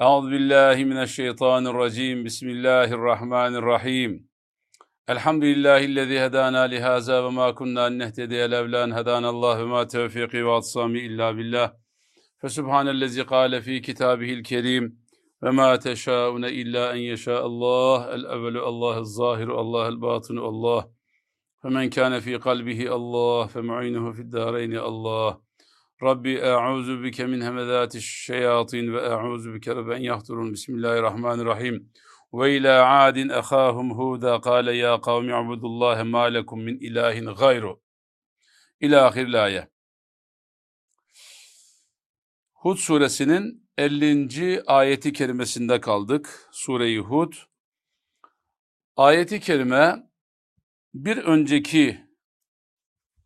Euzu billahi mineşşeytanirracim. Bismillahirrahmanirrahim. Elhamdülillahi'llezî hedâna lihâzâ ve mâ kunnâ nehtediye levlân hedânallâhu ve mâ tevfîkî ve atsâmi illâ billah. Fesubhanellezî kâle fî kitâbihil kerîm ve mâ teşâune illâ en yeşâallah. El-evvelu Allah'ız zâhiru Allah'el bâtinu Allah. Femen kâne fî kalbihi Allah fe mu'inuhu fid dâreyni Allah. Rabbi e'ûzu bike min hemezâtiş şeyâtin ve e'ûzu bike rabben yahturun. Bismillahirrahmanirrahim. Ve ilâ âdin ehâhum hûdâ kâle yâ kavmi abudullâhe mâ lekum min ilâhin gayru. İlâ âye. Hud suresinin 50. ayeti kerimesinde kaldık. Sure-i Hud. Ayeti kerime bir önceki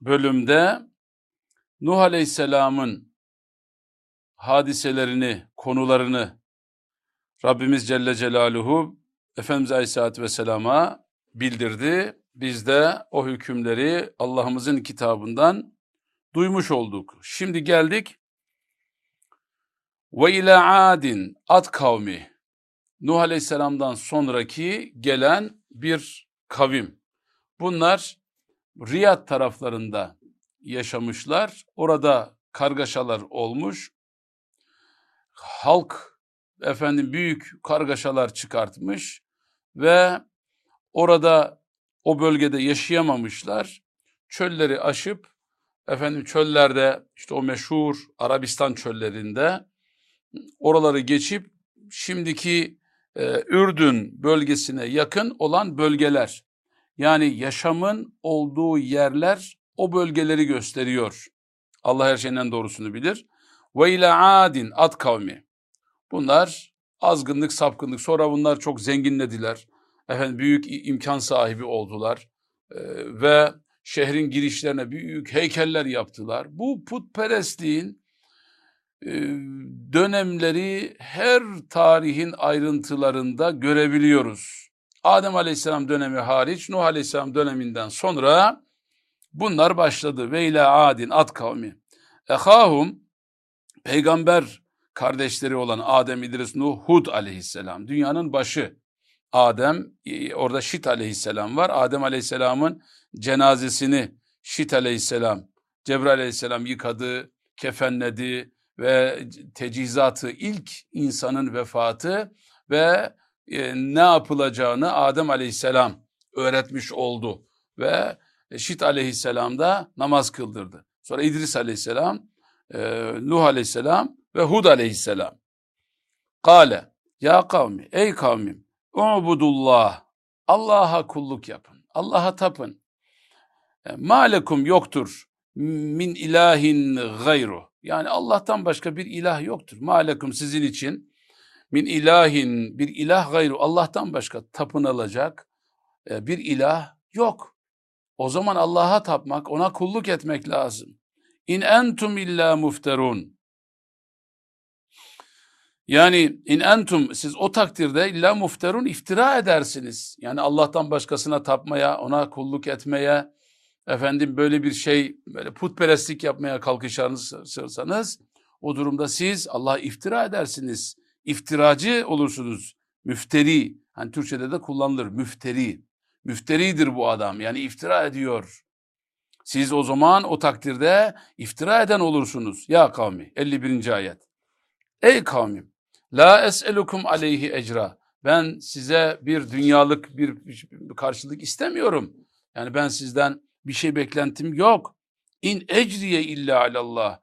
bölümde Nuh Aleyhisselam'ın hadiselerini, konularını Rabbimiz Celle Celaluhu Efendimiz Aleyhisselatü Vesselam'a bildirdi. Biz de o hükümleri Allah'ımızın kitabından duymuş olduk. Şimdi geldik ve ila adin at kavmi Nuh Aleyhisselam'dan sonraki gelen bir kavim. Bunlar Riyad taraflarında yaşamışlar. Orada kargaşalar olmuş. Halk efendim büyük kargaşalar çıkartmış ve orada o bölgede yaşayamamışlar. Çölleri aşıp efendim çöllerde işte o meşhur Arabistan çöllerinde oraları geçip şimdiki e, Ürdün bölgesine yakın olan bölgeler yani yaşamın olduğu yerler o bölgeleri gösteriyor. Allah her şeyden doğrusunu bilir. Ve ile adin at kavmi. Bunlar azgınlık, sapkınlık. Sonra bunlar çok zenginlediler. Efendim büyük imkan sahibi oldular. Ee, ve şehrin girişlerine büyük heykeller yaptılar. Bu putperestliğin e, dönemleri her tarihin ayrıntılarında görebiliyoruz. Adem Aleyhisselam dönemi hariç Nuh Aleyhisselam döneminden sonra Bunlar başladı. Ve ile adin at kavmi. Ehahum peygamber kardeşleri olan Adem, İdris, Nuh, Hud aleyhisselam. Dünyanın başı. Adem, e, orada Şit aleyhisselam var. Adem aleyhisselamın cenazesini Şit aleyhisselam, Cebrail aleyhisselam yıkadı, kefenledi ve tecihizatı ilk insanın vefatı ve e, ne yapılacağını Adem aleyhisselam öğretmiş oldu. Ve Şit aleyhisselam da namaz kıldırdı. Sonra İdris aleyhisselam, e, Nuh aleyhisselam ve Hud aleyhisselam. Kale, ya kavmi, ey kavmim, ubudullah, Allah'a kulluk yapın, Allah'a tapın. E, Malekum yoktur min ilahin gayru. Yani Allah'tan başka bir ilah yoktur. Malekum sizin için min ilahin bir ilah gayru. Allah'tan başka tapınılacak e, bir ilah yok. O zaman Allah'a tapmak, ona kulluk etmek lazım. İn entum illa mufterun. Yani in entum siz o takdirde illa mufterun iftira edersiniz. Yani Allah'tan başkasına tapmaya, ona kulluk etmeye, efendim böyle bir şey, böyle putperestlik yapmaya kalkışarsanız o durumda siz Allah'a iftira edersiniz. İftiracı olursunuz. Müfteri. Hani Türkçe'de de kullanılır. Müfteri. Müfteridir bu adam yani iftira ediyor. Siz o zaman o takdirde iftira eden olursunuz. Ya kavmi 51. ayet. Ey kavmim la es'elukum aleyhi ecra. Ben size bir dünyalık bir karşılık istemiyorum. Yani ben sizden bir şey beklentim yok. İn ecriye illa alallah.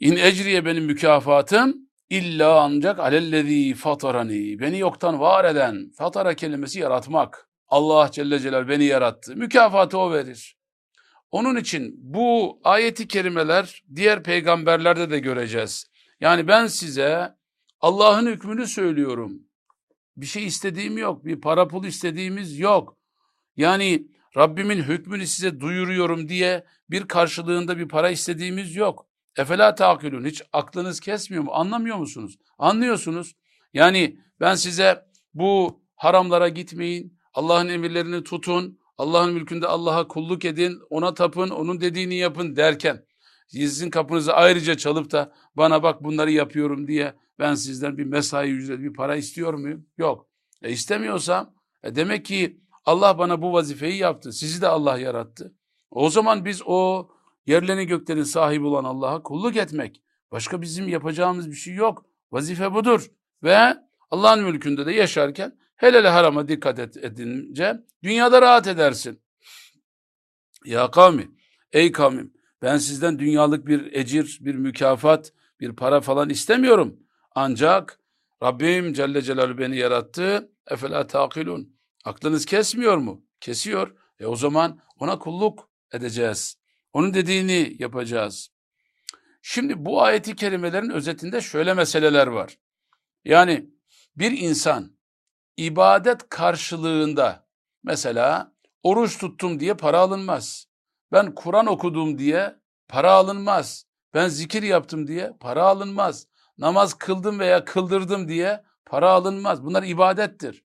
İn ecriye benim mükafatım İlla ancak alellezî fatarani. Beni yoktan var eden, fatara kelimesi yaratmak. Allah Celle Celal beni yarattı. Mükafatı o verir. Onun için bu ayeti kerimeler diğer peygamberlerde de göreceğiz. Yani ben size Allah'ın hükmünü söylüyorum. Bir şey istediğim yok. Bir para pul istediğimiz yok. Yani Rabbimin hükmünü size duyuruyorum diye bir karşılığında bir para istediğimiz yok. Efela takülün. Hiç aklınız kesmiyor mu? Anlamıyor musunuz? Anlıyorsunuz. Yani ben size bu haramlara gitmeyin, Allah'ın emirlerini tutun, Allah'ın mülkünde Allah'a kulluk edin, ona tapın, onun dediğini yapın derken Sizin kapınızı ayrıca çalıp da bana bak bunları yapıyorum diye ben sizden bir mesai ücreti, bir para istiyor muyum? Yok. E istemiyorsam e demek ki Allah bana bu vazifeyi yaptı. Sizi de Allah yarattı. O zaman biz o yerlerin göklerin sahibi olan Allah'a kulluk etmek. Başka bizim yapacağımız bir şey yok. Vazife budur. Ve Allah'ın mülkünde de yaşarken helal harama dikkat edince dünyada rahat edersin. Ya kavmi, ey kavmim ben sizden dünyalık bir ecir, bir mükafat, bir para falan istemiyorum. Ancak Rabbim Celle Celaluhu beni yarattı. Efela takilun. Aklınız kesmiyor mu? Kesiyor. E o zaman ona kulluk edeceğiz. Onun dediğini yapacağız. Şimdi bu ayeti kerimelerin özetinde şöyle meseleler var. Yani bir insan ibadet karşılığında mesela oruç tuttum diye para alınmaz. Ben Kur'an okudum diye para alınmaz. Ben zikir yaptım diye para alınmaz. Namaz kıldım veya kıldırdım diye para alınmaz. Bunlar ibadettir.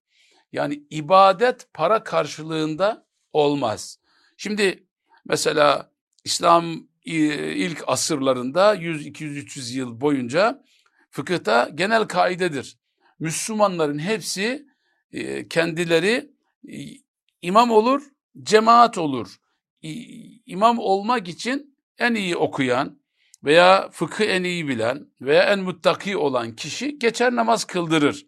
Yani ibadet para karşılığında olmaz. Şimdi mesela İslam ilk asırlarında 100 200 300 yıl boyunca fıkıhta genel kaidedir. Müslümanların hepsi e, kendileri e, imam olur, cemaat olur. İmam olmak için en iyi okuyan veya fıkı en iyi bilen veya en muttaki olan kişi geçer namaz kıldırır.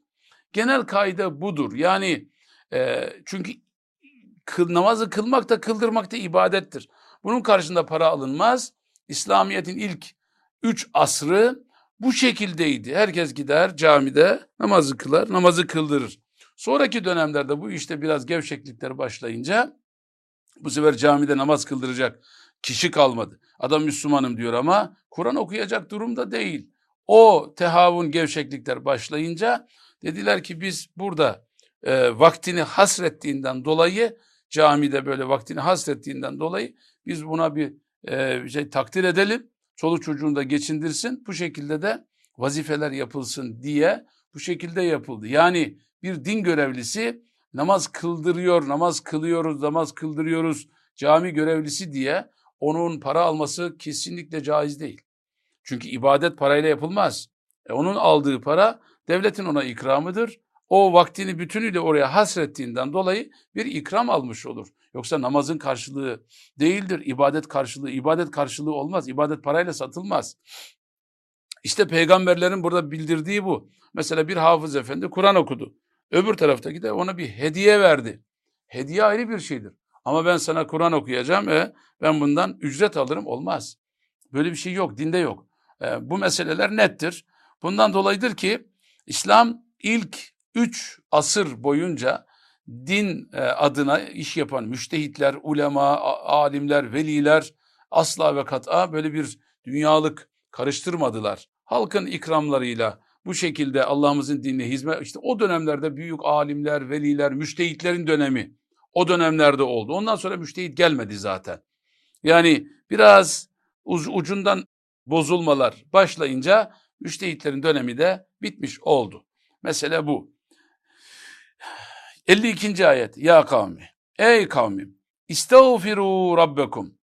Genel kaide budur. Yani e, çünkü namazı kılmak da kıldırmak da ibadettir. Bunun karşında para alınmaz. İslamiyet'in ilk üç asrı bu şekildeydi. Herkes gider camide namazı kılar, namazı kıldırır. Sonraki dönemlerde bu işte biraz gevşeklikler başlayınca bu sefer camide namaz kıldıracak kişi kalmadı. Adam Müslümanım diyor ama Kur'an okuyacak durumda değil. O tehavun gevşeklikler başlayınca dediler ki biz burada e, vaktini hasrettiğinden dolayı camide böyle vaktini hasrettiğinden dolayı biz buna bir e, şey takdir edelim. Çoluk çocuğunu da geçindirsin. Bu şekilde de vazifeler yapılsın diye bu şekilde yapıldı. Yani bir din görevlisi namaz kıldırıyor, namaz kılıyoruz, namaz kıldırıyoruz cami görevlisi diye onun para alması kesinlikle caiz değil. Çünkü ibadet parayla yapılmaz. E onun aldığı para devletin ona ikramıdır. O vaktini bütünüyle oraya hasrettiğinden dolayı bir ikram almış olur. Yoksa namazın karşılığı değildir. ibadet karşılığı, ibadet karşılığı olmaz. İbadet parayla satılmaz. İşte peygamberlerin burada bildirdiği bu. Mesela bir hafız efendi Kur'an okudu. Öbür taraftaki de ona bir hediye verdi. Hediye ayrı bir şeydir. Ama ben sana Kur'an okuyacağım ve ben bundan ücret alırım olmaz. Böyle bir şey yok, dinde yok. E, bu meseleler nettir. Bundan dolayıdır ki İslam ilk üç asır boyunca din e, adına iş yapan müştehitler, ulema, alimler, veliler asla ve kat'a böyle bir dünyalık karıştırmadılar. Halkın ikramlarıyla bu şekilde Allah'ımızın dinine hizmet işte o dönemlerde büyük alimler, veliler, müştehitlerin dönemi o dönemlerde oldu. Ondan sonra müştehit gelmedi zaten. Yani biraz ucundan bozulmalar başlayınca müştehitlerin dönemi de bitmiş oldu. Mesele bu. 52. ayet. Ya kavmi. Ey kavmim. İstağfiru rabbekum.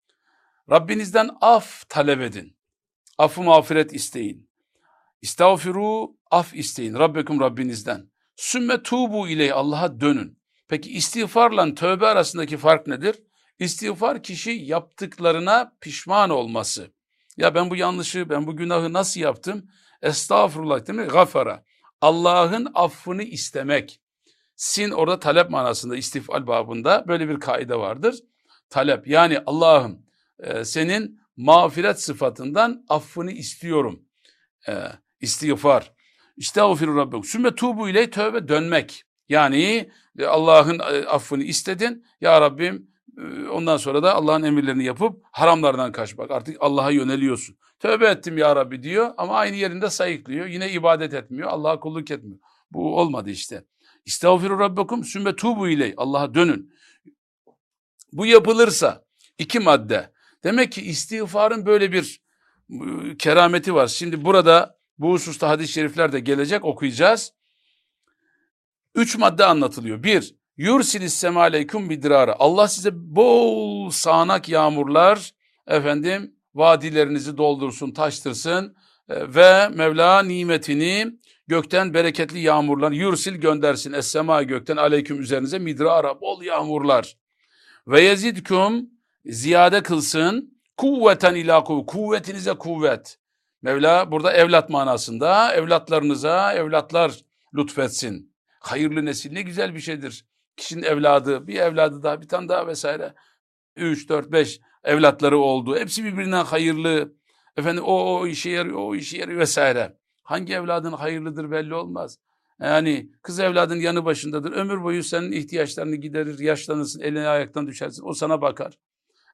Rabbinizden af talep edin. Affı mağfiret isteyin. İstağfiru af isteyin. Rabbekum Rabbinizden. Sümme tubu ile Allah'a dönün. Peki istiğfarla tövbe arasındaki fark nedir? İstiğfar kişi yaptıklarına pişman olması. Ya ben bu yanlışı, ben bu günahı nasıl yaptım? Estağfurullah değil mi? Gafara. Allah'ın affını istemek. Sin orada talep manasında istifal babında böyle bir kaide vardır. Talep yani Allah'ım e, senin mağfiret sıfatından affını istiyorum. E, istiğfar. Estağfiru Rabbekum. Sümme tubu ile tövbe dönmek. Yani e, Allah'ın e, affını istedin. Ya Rabbim e, ondan sonra da Allah'ın emirlerini yapıp haramlardan kaçmak. Artık Allah'a yöneliyorsun. Tövbe ettim ya Rabbi diyor ama aynı yerinde sayıklıyor. Yine ibadet etmiyor. Allah'a kulluk etmiyor. Bu olmadı işte. İstağfiru Rabbekum sümme tubu ile Allah'a dönün. Bu yapılırsa iki madde. Demek ki istiğfarın böyle bir kerameti var. Şimdi burada bu hususta hadis-i şerifler de gelecek okuyacağız. Üç madde anlatılıyor. Bir, yursilis sema aleyküm bidrara. Allah size bol sağanak yağmurlar efendim vadilerinizi doldursun, taştırsın e, ve Mevla nimetini gökten bereketli yağmurlar yursil göndersin. Es-sema gökten aleyküm üzerinize midrara bol yağmurlar. Ve yezidkum ziyade kılsın kuvveten ila kuvvet. Kuvvetinize kuvvet. Mevla burada evlat manasında evlatlarınıza evlatlar lütfetsin. Hayırlı nesil ne güzel bir şeydir. Kişinin evladı, bir evladı daha, bir tane daha vesaire. Üç, dört, beş evlatları oldu. Hepsi birbirinden hayırlı. Efendim o, o işe yarıyor, o işe yarıyor vesaire. Hangi evladın hayırlıdır belli olmaz. Yani kız evladın yanı başındadır. Ömür boyu senin ihtiyaçlarını giderir, yaşlanırsın, eline ayaktan düşersin. O sana bakar.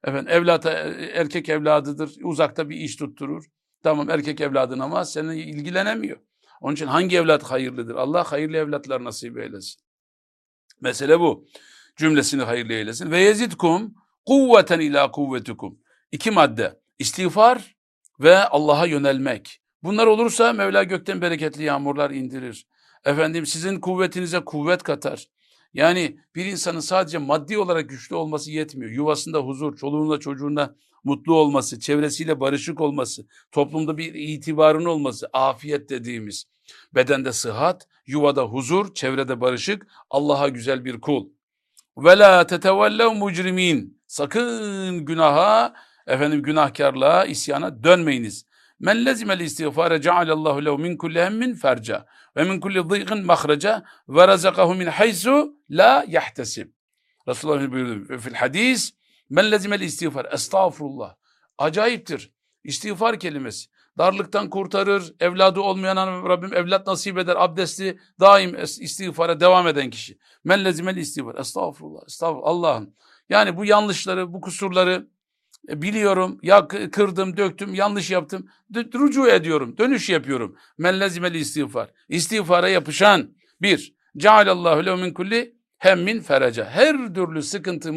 Efendim evlat erkek evladıdır. Uzakta bir iş tutturur. Tamam erkek evladın ama seninle ilgilenemiyor. Onun için hangi evlat hayırlıdır? Allah hayırlı evlatlar nasip eylesin. Mesele bu. Cümlesini hayırlı eylesin. Ve yezidkum kuvveten ila kuvvetukum. İki madde. İstiğfar ve Allah'a yönelmek. Bunlar olursa Mevla gökten bereketli yağmurlar indirir. Efendim sizin kuvvetinize kuvvet katar. Yani bir insanın sadece maddi olarak güçlü olması yetmiyor. Yuvasında huzur, çoluğunda çocuğunda mutlu olması, çevresiyle barışık olması, toplumda bir itibarın olması, afiyet dediğimiz. Bedende sıhhat, yuvada huzur, çevrede barışık, Allah'a güzel bir kul. Ve la tetevellev. Sakın günaha, efendim günahkarlığa, isyana dönmeyiniz. Men lezimel istiğfare cealallahu lehu min kulli hemmin ferca ve min kulli dıygın mahreca ve razakahu min haysu la yahtesib. Resulullah buyurdu fil hadis men lezimel istiğfar estağfurullah. Acayiptir. İstiğfar kelimesi. Darlıktan kurtarır, evladı olmayan Rabbim evlat nasip eder, abdesti daim istiğfara devam eden kişi. Men lezimel istiğfar. Estağfurullah, estağfurullah. Allah'ım. Yani bu yanlışları, bu kusurları biliyorum. Ya kırdım, döktüm, yanlış yaptım. Rucu ediyorum, dönüş yapıyorum. Men lezimel istiğfar. İstiğfara yapışan bir. Cealallahu lehu min kulli hemmin fereca. Her türlü sıkıntı,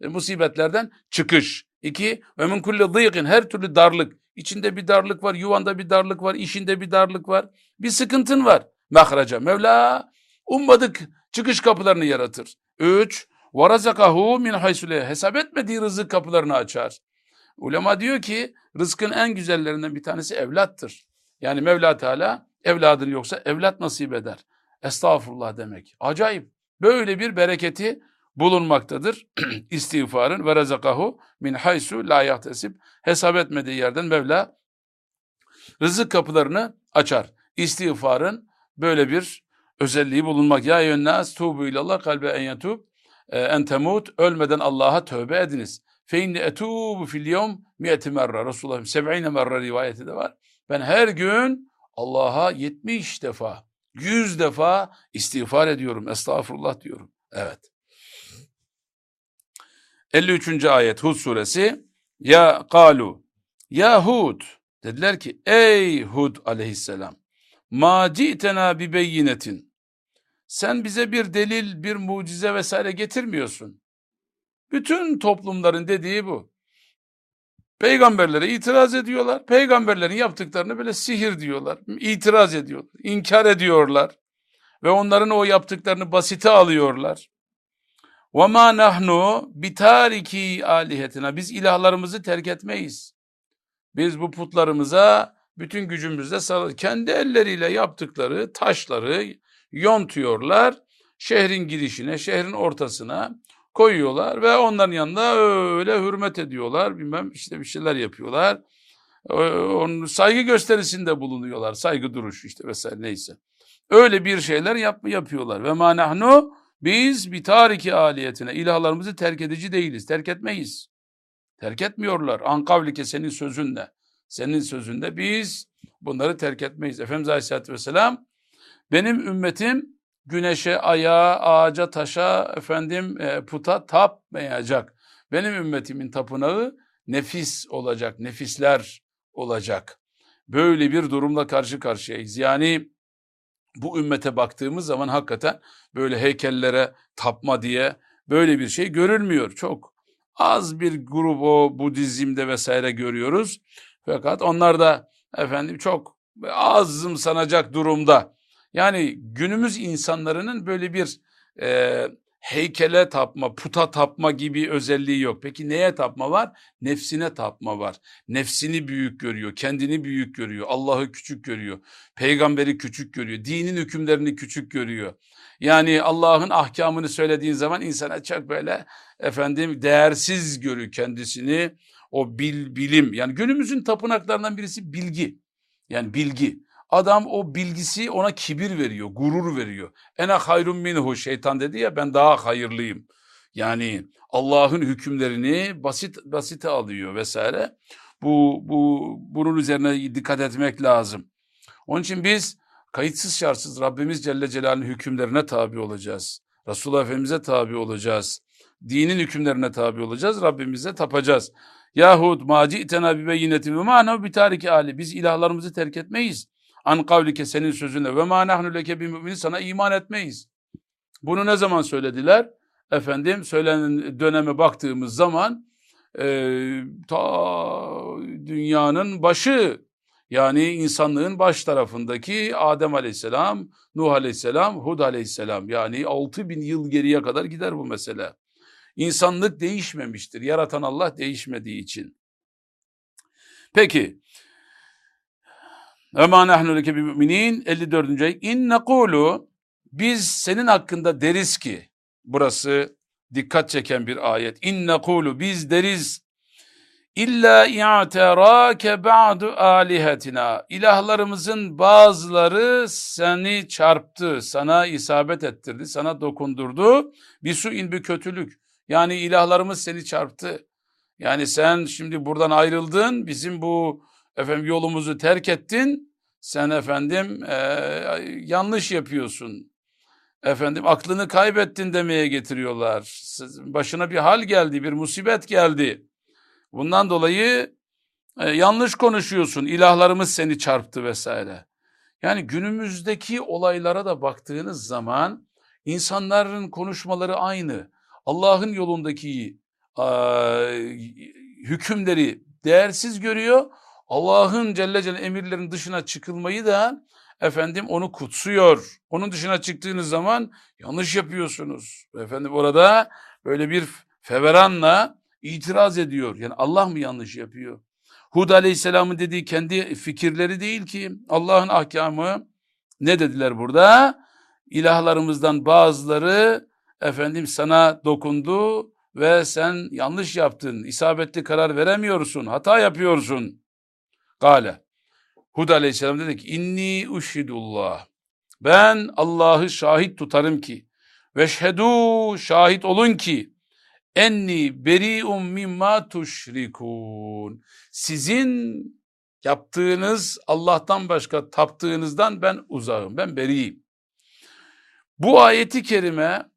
e, musibetlerden çıkış. İki, ve min kulli dıyıkın. Her türlü darlık. İçinde bir darlık var, yuvanda bir darlık var, işinde bir darlık var. Bir sıkıntın var. Mahraca. Mevla ummadık çıkış kapılarını yaratır. Üç, وَرَزَقَهُ min haysule Hesap etmediği rızık kapılarını açar. Ulema diyor ki rızkın en güzellerinden bir tanesi evlattır. Yani Mevla Teala evladın yoksa evlat nasip eder. Estağfurullah demek. Acayip. Böyle bir bereketi bulunmaktadır. İstiğfarın ve rezakahu min haysu la yahtesib. Hesap etmediği yerden Mevla rızık kapılarını açar. İstiğfarın böyle bir özelliği bulunmak. Ya yönnas tubu ilallah kalbe en yetub e, en temut ölmeden Allah'a tövbe ediniz. Fe inni etubu fil yevm miyeti merra. Resulullah 70 merra rivayeti de var. Ben her gün Allah'a 70 defa, 100 defa istiğfar ediyorum. Estağfurullah diyorum. Evet. 53. ayet Hud suresi. Ya kalu. Ya Hud. Dediler ki ey Hud aleyhisselam. Ma ci'tena bi beyinetin. Sen bize bir delil, bir mucize vesaire getirmiyorsun. Bütün toplumların dediği bu. Peygamberlere itiraz ediyorlar. Peygamberlerin yaptıklarını böyle sihir diyorlar. İtiraz ediyorlar. inkar ediyorlar. Ve onların o yaptıklarını basite alıyorlar. وَمَا نَحْنُ بِتَارِكِ alihetine Biz ilahlarımızı terk etmeyiz. Biz bu putlarımıza bütün gücümüzle sarılır. Kendi elleriyle yaptıkları taşları yontuyorlar. Şehrin girişine, şehrin ortasına koyuyorlar ve onların yanında öyle hürmet ediyorlar. Bilmem işte bir şeyler yapıyorlar. Onun saygı gösterisinde bulunuyorlar. Saygı duruşu işte vesaire neyse. Öyle bir şeyler yap yapıyorlar. Ve ma nahnu biz bir tariki aliyetine ilahlarımızı terk edici değiliz. Terk etmeyiz. Terk etmiyorlar. Ankavlike senin sözünle. Senin sözünde biz bunları terk etmeyiz. Efendimiz Aleyhisselatü Vesselam benim ümmetim güneşe, aya, ağaca, taşa, efendim e, puta tapmayacak. Benim ümmetimin tapınağı nefis olacak, nefisler olacak. Böyle bir durumla karşı karşıyayız. Yani bu ümmete baktığımız zaman hakikaten böyle heykellere tapma diye böyle bir şey görülmüyor. Çok az bir grup o Budizm'de vesaire görüyoruz. Fakat onlar da efendim çok azım sanacak durumda. Yani günümüz insanların böyle bir e, heykele tapma, puta tapma gibi özelliği yok. Peki neye tapma var? Nefsine tapma var. Nefsini büyük görüyor, kendini büyük görüyor, Allah'ı küçük görüyor, peygamberi küçük görüyor, dinin hükümlerini küçük görüyor. Yani Allah'ın ahkamını söylediğin zaman insana çok böyle efendim değersiz görüyor kendisini. O bil, bilim yani günümüzün tapınaklarından birisi bilgi. Yani bilgi. Adam o bilgisi ona kibir veriyor, gurur veriyor. Ene hayrun minhu şeytan dedi ya ben daha hayırlıyım. Yani Allah'ın hükümlerini basit basite alıyor vesaire. Bu bu bunun üzerine dikkat etmek lazım. Onun için biz kayıtsız şartsız Rabbimiz Celle Celal'in hükümlerine tabi olacağız. Resulullah Efendimiz'e tabi olacağız. Dinin hükümlerine tabi olacağız. Rabbimize tapacağız. Yahut maci itena bi beyinetin ve ma'na bi tariki ali. Biz ilahlarımızı terk etmeyiz. An kavlike senin sözüne ve ma nahnu leke bi sana iman etmeyiz. Bunu ne zaman söylediler? Efendim söylenen döneme baktığımız zaman e, ta dünyanın başı yani insanlığın baş tarafındaki Adem aleyhisselam, Nuh aleyhisselam, Hud aleyhisselam yani 6000 yıl geriye kadar gider bu mesele. İnsanlık değişmemiştir. Yaratan Allah değişmediği için. Peki. Ema nahnu leke bi müminin 54. ayet. İn nekulu biz senin hakkında deriz ki burası dikkat çeken bir ayet. İn nekulu biz deriz İlla i'terake ba'du alihetina. İlahlarımızın bazıları seni çarptı, sana isabet ettirdi, sana dokundurdu. Bir su in bir kötülük. Yani ilahlarımız seni çarptı. Yani sen şimdi buradan ayrıldın, bizim bu efendim yolumuzu terk ettin. Sen efendim e, yanlış yapıyorsun. Efendim aklını kaybettin demeye getiriyorlar. Başına bir hal geldi, bir musibet geldi. Bundan dolayı e, yanlış konuşuyorsun, ilahlarımız seni çarptı vesaire. Yani günümüzdeki olaylara da baktığınız zaman insanların konuşmaları aynı. Allah'ın yolundaki e, hükümleri değersiz görüyor. Allah'ın Celle Celle emirlerin dışına çıkılmayı da efendim onu kutsuyor. Onun dışına çıktığınız zaman yanlış yapıyorsunuz. Efendim orada böyle bir feveranla itiraz ediyor. Yani Allah mı yanlış yapıyor? Hud Aleyhisselam'ın dediği kendi fikirleri değil ki Allah'ın ahkamı ne dediler burada? İlahlarımızdan bazıları efendim sana dokundu ve sen yanlış yaptın, isabetli karar veremiyorsun, hata yapıyorsun. Gale. Hud Aleyhisselam dedi ki inni uşhidullah. Ben Allah'ı şahit tutarım ki veşhedû şahit olun ki enni beri'un mimma tuşrikun. Sizin yaptığınız Allah'tan başka taptığınızdan ben uzağım. Ben beriyim. Bu ayeti kerime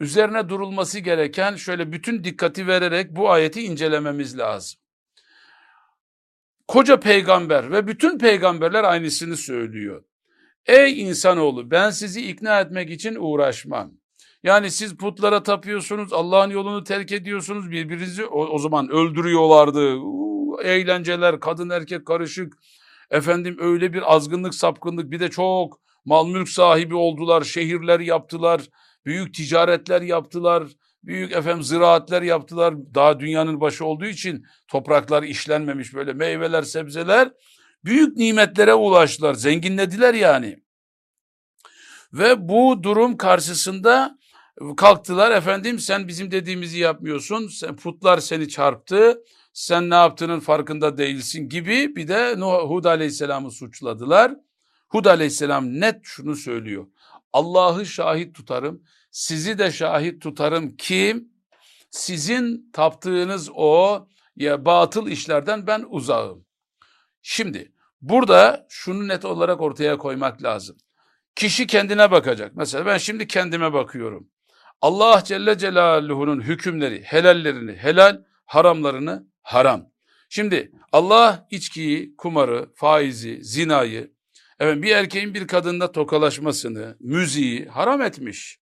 üzerine durulması gereken şöyle bütün dikkati vererek bu ayeti incelememiz lazım. Koca peygamber ve bütün peygamberler aynısını söylüyor. Ey insanoğlu ben sizi ikna etmek için uğraşmam. Yani siz putlara tapıyorsunuz, Allah'ın yolunu terk ediyorsunuz, birbirinizi o, o zaman öldürüyorlardı. Uu, eğlenceler, kadın erkek karışık. Efendim öyle bir azgınlık, sapkınlık bir de çok mal mülk sahibi oldular, şehirler yaptılar, büyük ticaretler yaptılar, büyük efendim ziraatler yaptılar. Daha dünyanın başı olduğu için topraklar işlenmemiş böyle meyveler, sebzeler büyük nimetlere ulaştılar, zenginlediler yani. Ve bu durum karşısında kalktılar efendim sen bizim dediğimizi yapmıyorsun. Sen, putlar seni çarptı. Sen ne yaptığının farkında değilsin gibi bir de Hud Aleyhisselam'ı suçladılar. Hud Aleyhisselam net şunu söylüyor. Allah'ı şahit tutarım. Sizi de şahit tutarım ki sizin taptığınız o ya batıl işlerden ben uzağım. Şimdi burada şunu net olarak ortaya koymak lazım. Kişi kendine bakacak. Mesela ben şimdi kendime bakıyorum. Allah Celle Celaluhu'nun hükümleri, helallerini helal, haramlarını haram. Şimdi Allah içkiyi, kumarı, faizi, zinayı, evet bir erkeğin bir kadınla tokalaşmasını, müziği haram etmiş.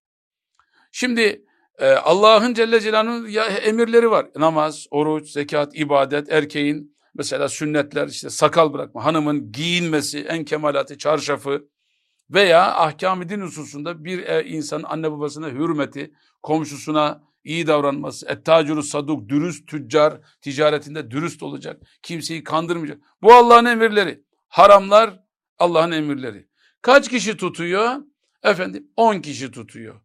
Şimdi e, Allah'ın Celle Celaluhu'nun emirleri var. Namaz, oruç, zekat, ibadet, erkeğin mesela sünnetler, işte sakal bırakma, hanımın giyinmesi, en kemalatı, çarşafı, veya ahkam-ı din hususunda bir e, insanın anne babasına hürmeti, komşusuna iyi davranması, ettacuru saduk, dürüst tüccar, ticaretinde dürüst olacak, kimseyi kandırmayacak. Bu Allah'ın emirleri. Haramlar Allah'ın emirleri. Kaç kişi tutuyor? Efendim 10 kişi tutuyor.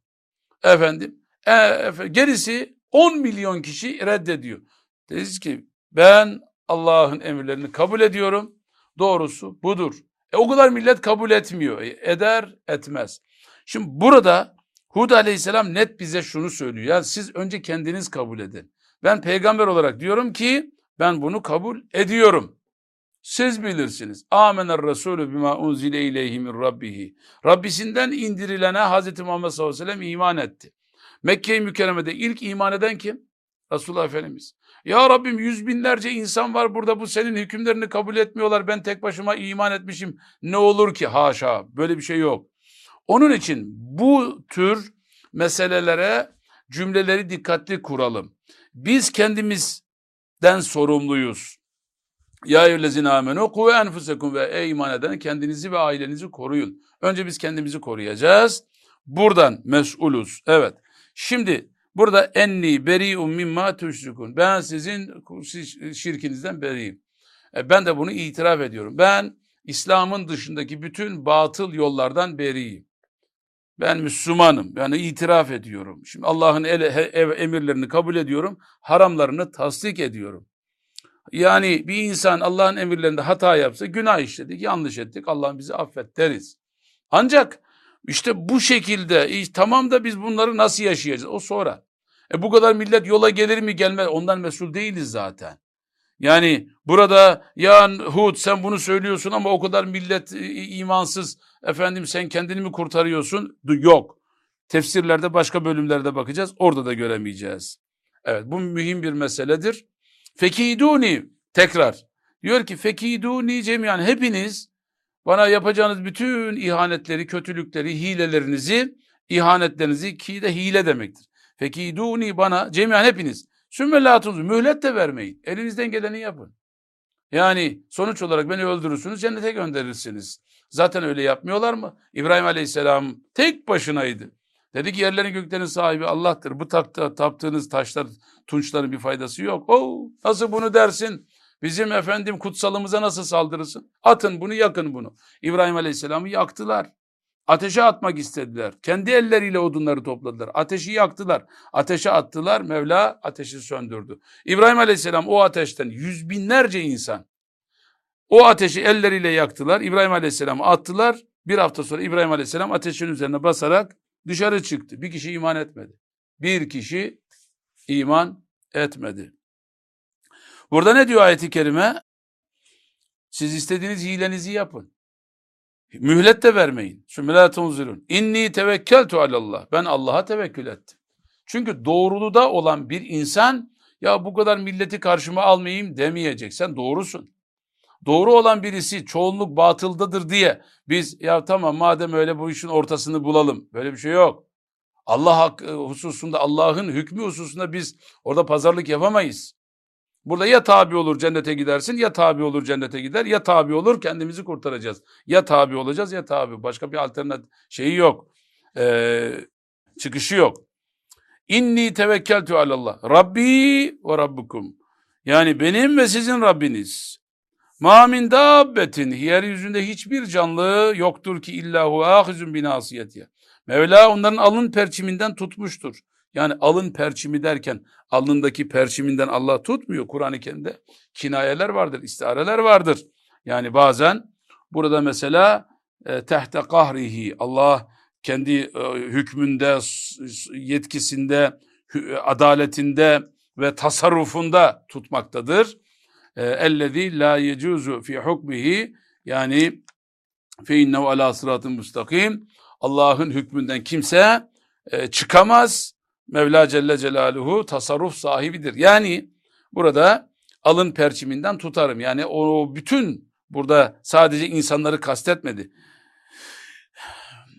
Efendim e, efendim, gerisi 10 milyon kişi reddediyor. Deriz ki ben Allah'ın emirlerini kabul ediyorum. Doğrusu budur. E o kadar millet kabul etmiyor. E, eder etmez. Şimdi burada Hud aleyhisselam net bize şunu söylüyor. Ya siz önce kendiniz kabul edin. Ben peygamber olarak diyorum ki ben bunu kabul ediyorum. Siz bilirsiniz. Amener Resulü bima unzile ileyhi rabbihi. Rabbisinden indirilene Hazreti Muhammed sallallahu aleyhi ve sellem iman etti. Mekke-i Mükerreme'de ilk iman eden kim? Resulullah Efendimiz. Ya Rabbim yüz binlerce insan var burada bu senin hükümlerini kabul etmiyorlar. Ben tek başıma iman etmişim. Ne olur ki? Haşa böyle bir şey yok. Onun için bu tür meselelere cümleleri dikkatli kuralım. Biz kendimizden sorumluyuz. Ya eyyühellezine amenu ku enfusekum ve ey iman eden kendinizi ve ailenizi koruyun. Önce biz kendimizi koruyacağız. Buradan mesuluz. Evet. Şimdi burada enni beri'un mimma tüşrikun. Ben sizin şirkinizden beriyim. E, ben de bunu itiraf ediyorum. Ben İslam'ın dışındaki bütün batıl yollardan beriyim. Ben Müslümanım. Yani itiraf ediyorum. Şimdi Allah'ın emirlerini kabul ediyorum. Haramlarını tasdik ediyorum. Yani bir insan Allah'ın emirlerinde hata yapsa günah işledik, yanlış ettik. Allah bizi affet deriz. Ancak işte bu şekilde e, tamam da biz bunları nasıl yaşayacağız? O sonra. E bu kadar millet yola gelir mi gelmez ondan mesul değiliz zaten. Yani burada ya Hud sen bunu söylüyorsun ama o kadar millet e, imansız efendim sen kendini mi kurtarıyorsun? Yok. Tefsirlerde başka bölümlerde bakacağız. Orada da göremeyeceğiz. Evet bu mühim bir meseledir. Fekiduni tekrar. Diyor ki fekiduni cemiyan hepiniz bana yapacağınız bütün ihanetleri, kötülükleri, hilelerinizi, ihanetlerinizi ki de hile demektir. Fekiduni bana cemiyan hepiniz. Sümmelatun mühlet de vermeyin. Elinizden geleni yapın. Yani sonuç olarak beni öldürürsünüz, cennete gönderirsiniz. Zaten öyle yapmıyorlar mı? İbrahim Aleyhisselam tek başınaydı. Dedi ki yerlerin göklerin sahibi Allah'tır. Bu taptı, taptığınız taşlar, tunçların bir faydası yok. Oh, nasıl bunu dersin? Bizim efendim kutsalımıza nasıl saldırırsın? Atın bunu, yakın bunu. İbrahim Aleyhisselam'ı yaktılar. Ateşe atmak istediler. Kendi elleriyle odunları topladılar. Ateşi yaktılar. Ateşe attılar. Mevla ateşi söndürdü. İbrahim Aleyhisselam o ateşten yüz binlerce insan o ateşi elleriyle yaktılar. İbrahim Aleyhisselam'ı attılar. Bir hafta sonra İbrahim Aleyhisselam ateşin üzerine basarak dışarı çıktı. Bir kişi iman etmedi. Bir kişi iman etmedi. Burada ne diyor ayeti kerime? Siz istediğiniz hilenizi yapın. Mühlet de vermeyin. Sümme tunzirun. İnni tevekkeltu alallah. Ben Allah'a tevekkül ettim. Çünkü doğruluda olan bir insan ya bu kadar milleti karşıma almayayım demeyecek. Sen doğrusun. Doğru olan birisi çoğunluk batıldadır diye biz ya tamam madem öyle bu işin ortasını bulalım. Böyle bir şey yok. Allah e, hususunda Allah'ın hükmü hususunda biz orada pazarlık yapamayız. Burada ya tabi olur cennete gidersin ya tabi olur cennete gider ya tabi olur kendimizi kurtaracağız. Ya tabi olacağız ya tabi. Başka bir alternatif şeyi yok. Ee, çıkışı yok. İnni tevekkeltu alallah. Rabbi ve rabbukum. Yani benim ve sizin Rabbiniz. Ma min dabbetin yeryüzünde hiçbir canlı yoktur ki illahu ahizun binasiyetiye. Mevla onların alın perçiminden tutmuştur. Yani alın perçimi derken alnındaki perçiminden Allah tutmuyor. Kur'an-ı Kerim'de kinayeler vardır, istiareler vardır. Yani bazen burada mesela e, tehte kahrihi Allah kendi e, hükmünde, yetkisinde, adaletinde ve tasarrufunda tutmaktadır. Ellezî la yecuzu fi hukmihi yani innehu ala sıratın müstakim Allah'ın hükmünden kimse e, çıkamaz. Mevla Celle Celaluhu tasarruf sahibidir. Yani burada alın perçiminden tutarım. Yani o bütün burada sadece insanları kastetmedi.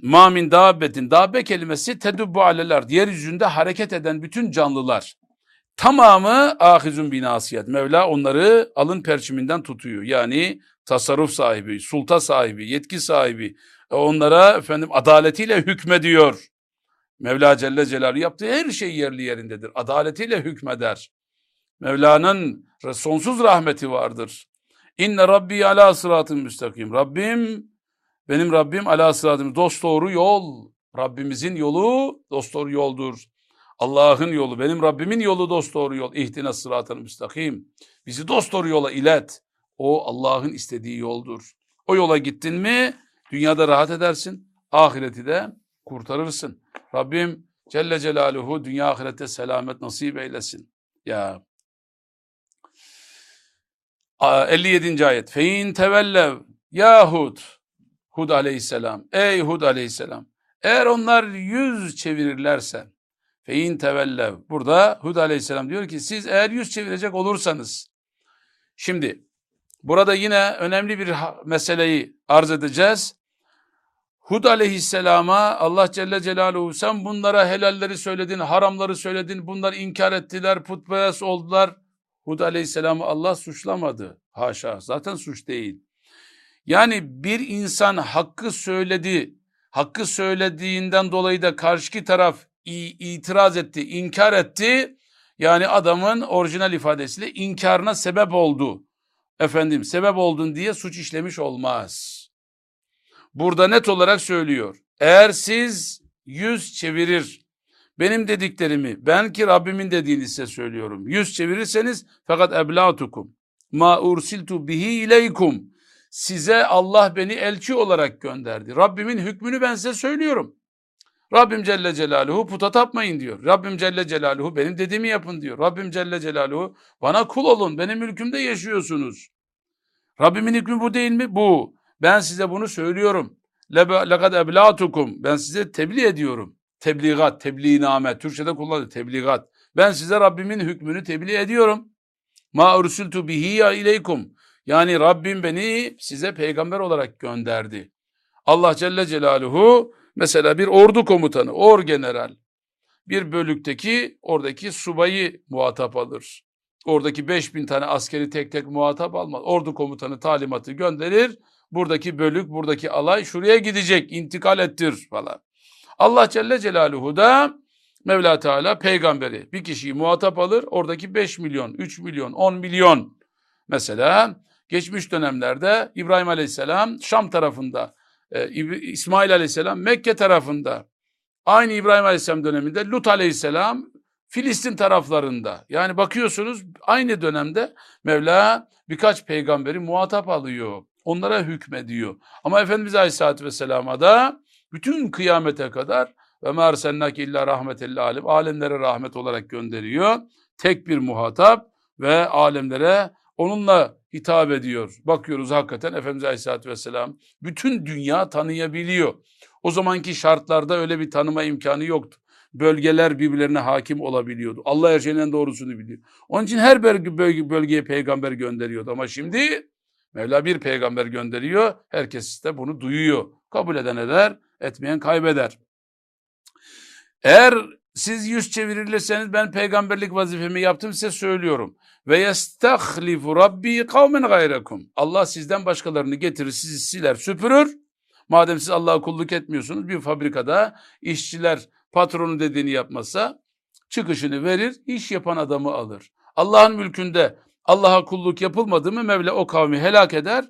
Mamin dabbetin, dabbe kelimesi tedubbu aleler, yeryüzünde hareket eden bütün canlılar. Tamamı ahizun binasiyet. Mevla onları alın perçiminden tutuyor. Yani tasarruf sahibi, sulta sahibi, yetki sahibi, onlara efendim adaletiyle hükmediyor. Mevla Celle Celaluhu yaptığı her şey yerli yerindedir. Adaletiyle hükmeder. Mevla'nın sonsuz rahmeti vardır. İnne Rabbi ala sıratın müstakim. Rabbim, benim Rabbim ala sıratın dost doğru yol. Rabbimizin yolu dost doğru yoldur. Allah'ın yolu, benim Rabbimin yolu dost doğru yol. İhtina sıratın müstakim. Bizi dost doğru yola ilet. O Allah'ın istediği yoldur. O yola gittin mi dünyada rahat edersin, ahireti de kurtarırsın. Rabbim Celle Celaluhu dünya ahirette selamet nasip eylesin. Ya 57. ayet. Fein tevellev ya Hud. Hud aleyhisselam. Ey Hud aleyhisselam. Eğer onlar yüz çevirirlerse fein tevellev. Burada Hud aleyhisselam diyor ki siz eğer yüz çevirecek olursanız. Şimdi burada yine önemli bir meseleyi arz edeceğiz. Hud aleyhisselama Allah Celle Celaluhu sen bunlara helalleri söyledin, haramları söyledin, bunlar inkar ettiler, putperest oldular. Hud aleyhisselamı Allah suçlamadı. Haşa zaten suç değil. Yani bir insan hakkı söyledi, hakkı söylediğinden dolayı da karşıki taraf itiraz etti, inkar etti. Yani adamın orijinal ifadesiyle inkarına sebep oldu. Efendim sebep oldun diye suç işlemiş olmaz. Burada net olarak söylüyor. Eğer siz yüz çevirir, benim dediklerimi, ben ki Rabbimin dediğini size söylüyorum. Yüz çevirirseniz fakat eblatukum ma ursiltu bihi ileykum. Size Allah beni elçi olarak gönderdi. Rabbimin hükmünü ben size söylüyorum. Rabbim Celle Celaluhu puta tapmayın diyor. Rabbim Celle Celaluhu benim dediğimi yapın diyor. Rabbim Celle Celaluhu bana kul olun benim mülkümde yaşıyorsunuz. Rabbimin hükmü bu değil mi? Bu. Ben size bunu söylüyorum. Lekad eblatukum. Ben size tebliğ ediyorum. Tebliğat, tebliğname. Türkçe'de kullanılıyor tebliğat. Ben size Rabbimin hükmünü tebliğ ediyorum. Ma ursultu bihi ileykum. Yani Rabbim beni size peygamber olarak gönderdi. Allah Celle Celaluhu mesela bir ordu komutanı, or general bir bölükteki oradaki subayı muhatap alır. Oradaki 5000 tane askeri tek tek muhatap almaz. Ordu komutanı talimatı gönderir buradaki bölük, buradaki alay şuraya gidecek, intikal ettir falan. Allah Celle Celaluhu da Mevla Teala peygamberi bir kişiyi muhatap alır. Oradaki 5 milyon, 3 milyon, 10 milyon mesela geçmiş dönemlerde İbrahim Aleyhisselam Şam tarafında, e, İsmail Aleyhisselam Mekke tarafında, aynı İbrahim Aleyhisselam döneminde Lut Aleyhisselam Filistin taraflarında. Yani bakıyorsunuz aynı dönemde Mevla birkaç peygamberi muhatap alıyor onlara hükmediyor. Ama Efendimiz Aleyhisselatü Vesselam'a da bütün kıyamete kadar ve mersennake illa rahmetellil alim alemlere rahmet olarak gönderiyor. Tek bir muhatap ve alemlere onunla hitap ediyor. Bakıyoruz hakikaten Efendimiz Aleyhisselatü Vesselam bütün dünya tanıyabiliyor. O zamanki şartlarda öyle bir tanıma imkanı yoktu. Bölgeler birbirlerine hakim olabiliyordu. Allah her şeyin en doğrusunu biliyor. Onun için her bölge, bölge, bölgeye peygamber gönderiyordu. Ama şimdi Mevla bir peygamber gönderiyor. Herkes de bunu duyuyor. Kabul eden eder, etmeyen kaybeder. Eğer siz yüz çevirilirseniz ben peygamberlik vazifemi yaptım size söylüyorum. Ve yestahlifu rabbi kavmen gayrekum. Allah sizden başkalarını getirir, sizi siler, süpürür. Madem siz Allah'a kulluk etmiyorsunuz bir fabrikada işçiler patronu dediğini yapmasa çıkışını verir, iş yapan adamı alır. Allah'ın mülkünde Allah'a kulluk yapılmadı mı Mevla o kavmi helak eder.